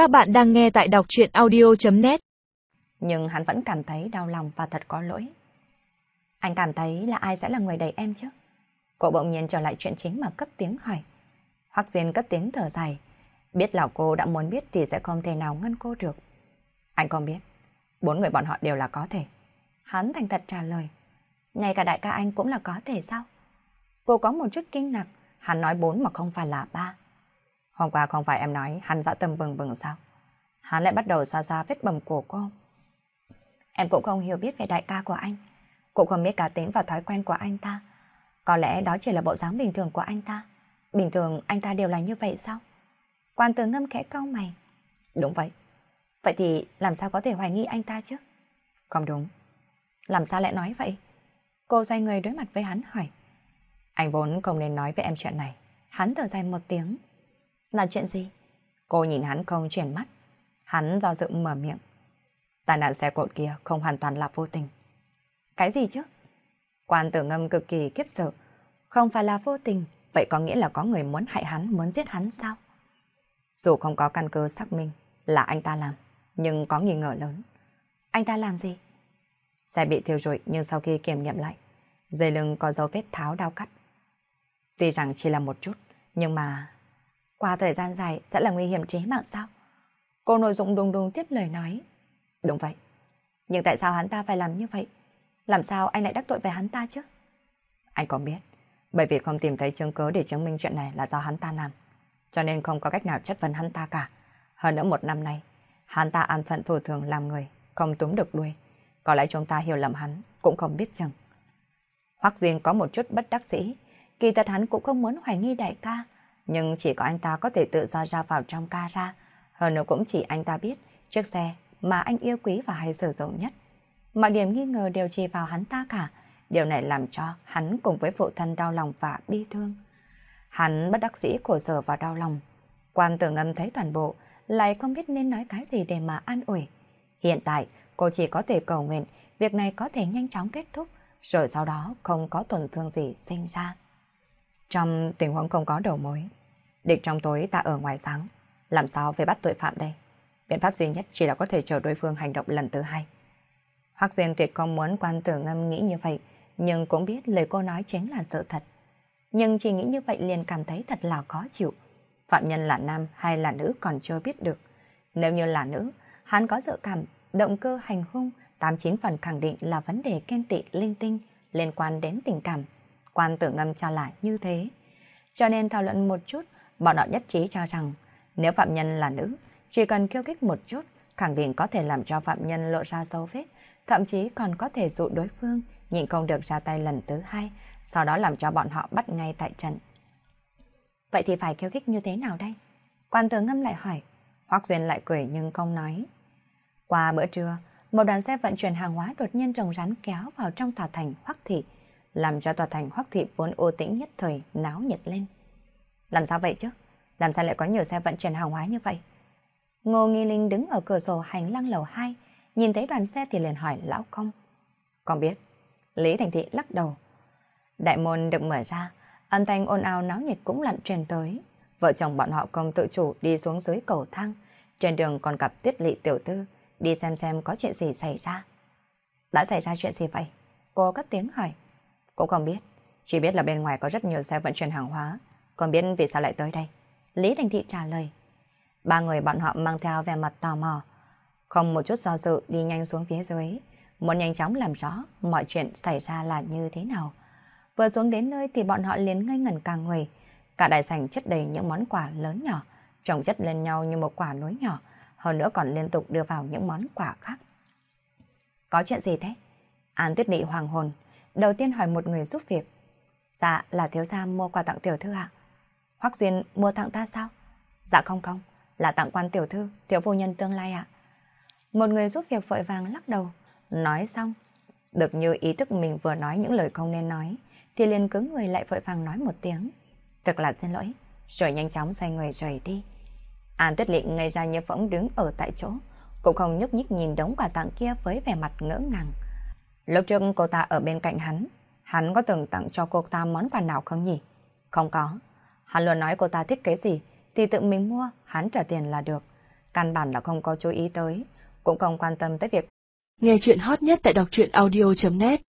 Các bạn đang nghe tại đọc chuyện audio.net Nhưng hắn vẫn cảm thấy đau lòng và thật có lỗi. Anh cảm thấy là ai sẽ là người đẩy em chứ? Cô bỗng nhiên trở lại chuyện chính mà cất tiếng hỏi. hoặc Duyên cất tiếng thở dài. Biết là cô đã muốn biết thì sẽ không thể nào ngăn cô được. Anh không biết. Bốn người bọn họ đều là có thể. Hắn thành thật trả lời. Ngay cả đại ca anh cũng là có thể sao? Cô có một chút kinh ngạc. Hắn nói bốn mà không phải là ba. Hôm qua không phải em nói hắn dã tâm bừng bừng sao? Hắn lại bắt đầu xoa xoa vết bầm của cô. Em cũng không hiểu biết về đại ca của anh. Cũng không biết cá tính và thói quen của anh ta. Có lẽ đó chỉ là bộ dáng bình thường của anh ta. Bình thường anh ta đều là như vậy sao? Quan tử ngâm khẽ cau mày. Đúng vậy. Vậy thì làm sao có thể hoài nghi anh ta chứ? Không đúng. Làm sao lại nói vậy? Cô xoay người đối mặt với hắn hỏi. Anh vốn không nên nói với em chuyện này. Hắn thở dài một tiếng. Là chuyện gì? Cô nhìn hắn không chuyển mắt. Hắn do dự mở miệng. Tai nạn xe cộ kia không hoàn toàn là vô tình. Cái gì chứ? Quan tử ngâm cực kỳ kiếp sợ. Không phải là vô tình, vậy có nghĩa là có người muốn hại hắn, muốn giết hắn sao? Dù không có căn cứ xác minh là anh ta làm, nhưng có nghi ngờ lớn. Anh ta làm gì? Xe bị thiêu rụi nhưng sau khi kiểm nghiệm lại, dây lưng có dấu vết tháo đau cắt. Tuy rằng chỉ là một chút, nhưng mà qua thời gian dài sẽ là nguy hiểm chế mạng sao? Cô nội dụng đùng đùng tiếp lời nói. Đúng vậy. Nhưng tại sao hắn ta phải làm như vậy? Làm sao anh lại đắc tội về hắn ta chứ? Anh có biết. Bởi vì không tìm thấy chứng cứ để chứng minh chuyện này là do hắn ta làm. Cho nên không có cách nào chất vấn hắn ta cả. Hơn nữa một năm nay, hắn ta an phận thủ thường làm người, không túm được đuôi. Có lẽ chúng ta hiểu lầm hắn, cũng không biết chừng. Hoắc Duyên có một chút bất đắc dĩ. Kỳ thật hắn cũng không muốn hoài nghi đại ca. Nhưng chỉ có anh ta có thể tự do ra vào trong ca ra. Hơn nữa cũng chỉ anh ta biết chiếc xe mà anh yêu quý và hay sử dụng nhất. Mọi điểm nghi ngờ đều chỉ vào hắn ta cả. Điều này làm cho hắn cùng với phụ thân đau lòng và bi thương. Hắn bất đắc dĩ khổ sở và đau lòng. Quan tử ngâm thấy toàn bộ, lại không biết nên nói cái gì để mà an ủi. Hiện tại, cô chỉ có thể cầu nguyện việc này có thể nhanh chóng kết thúc, rồi sau đó không có tổn thương gì sinh ra. Trong tình huống không có đầu mối, địch trong tối ta ở ngoài sáng, làm sao phải bắt tội phạm đây? Biện pháp duy nhất chỉ là có thể chờ đối phương hành động lần thứ hai. Hoắc Duyên tuyệt không muốn quan tử ngâm nghĩ như vậy, nhưng cũng biết lời cô nói chính là sự thật. Nhưng chỉ nghĩ như vậy liền cảm thấy thật là khó chịu. Phạm nhân là nam hay là nữ còn chưa biết được. Nếu như là nữ, hắn có dự cảm, động cơ hành hung, 89 phần khẳng định là vấn đề khen tị linh tinh liên quan đến tình cảm. Quan tử ngâm cho lại như thế. Cho nên thảo luận một chút, bọn họ nhất trí cho rằng nếu phạm nhân là nữ, chỉ cần kêu kích một chút, khẳng định có thể làm cho phạm nhân lộ ra dấu vết, thậm chí còn có thể dụ đối phương, nhịn không được ra tay lần thứ hai, sau đó làm cho bọn họ bắt ngay tại trận. Vậy thì phải kêu kích như thế nào đây? Quan tướng ngâm lại hỏi, Hoác Duyên lại cười nhưng không nói. Qua bữa trưa, một đoàn xe vận chuyển hàng hóa đột nhiên trồng rắn kéo vào trong tòa thành Hoắc Thị, làm cho tòa thành Hoắc Thị vốn ô tĩnh nhất thời náo nhiệt lên. Làm sao vậy chứ? Làm sao lại có nhiều xe vận chuyển hàng hóa như vậy? Ngô Nghi Linh đứng ở cửa sổ hành lang lầu 2, nhìn thấy đoàn xe thì liền hỏi lão công. Con biết. Lý Thành Thị lắc đầu. Đại môn được mở ra, âm thanh ồn ào náo nhiệt cũng lặn truyền tới. Vợ chồng bọn họ công tự chủ đi xuống dưới cầu thang. Trên đường còn gặp tuyết lị tiểu tư, đi xem xem có chuyện gì xảy ra. Đã xảy ra chuyện gì vậy? Cô cất tiếng hỏi. Cũng không biết, chỉ biết là bên ngoài có rất nhiều xe vận chuyển hàng hóa. Còn biết vì sao lại tới đây? Lý Thành Thị trả lời. Ba người bọn họ mang theo vẻ mặt tò mò. Không một chút do dự đi nhanh xuống phía dưới. Muốn nhanh chóng làm rõ mọi chuyện xảy ra là như thế nào. Vừa xuống đến nơi thì bọn họ liền ngây ngẩn cả người. Cả đại sảnh chất đầy những món quà lớn nhỏ, chồng chất lên nhau như một quả núi nhỏ, hơn nữa còn liên tục đưa vào những món quà khác. Có chuyện gì thế? An tuyết nị hoàng hồn, đầu tiên hỏi một người giúp việc. Dạ, là thiếu gia mua quà tặng tiểu thư ạ. Hoắc Duyên mua tặng ta sao? Dạ không không, là tặng quan tiểu thư, tiểu phu nhân tương lai ạ. Một người giúp việc vội vàng lắc đầu, nói xong. Được như ý thức mình vừa nói những lời không nên nói, thì liền cứng người lại vội vàng nói một tiếng. Thật là xin lỗi, rồi nhanh chóng xoay người rời đi. An Tuyết Lị ngây ra như phỗng đứng ở tại chỗ, cũng không nhúc nhích nhìn đống quà tặng kia với vẻ mặt ngỡ ngàng. Lúc trước cô ta ở bên cạnh hắn, hắn có từng tặng cho cô ta món quà nào không nhỉ? Không có. Hắn luôn nói cô ta thích cái gì thì tự mình mua, hắn trả tiền là được. căn bản là không có chú ý tới, cũng không quan tâm tới việc. Nghe chuyện hot nhất tại đọc truyện audio.net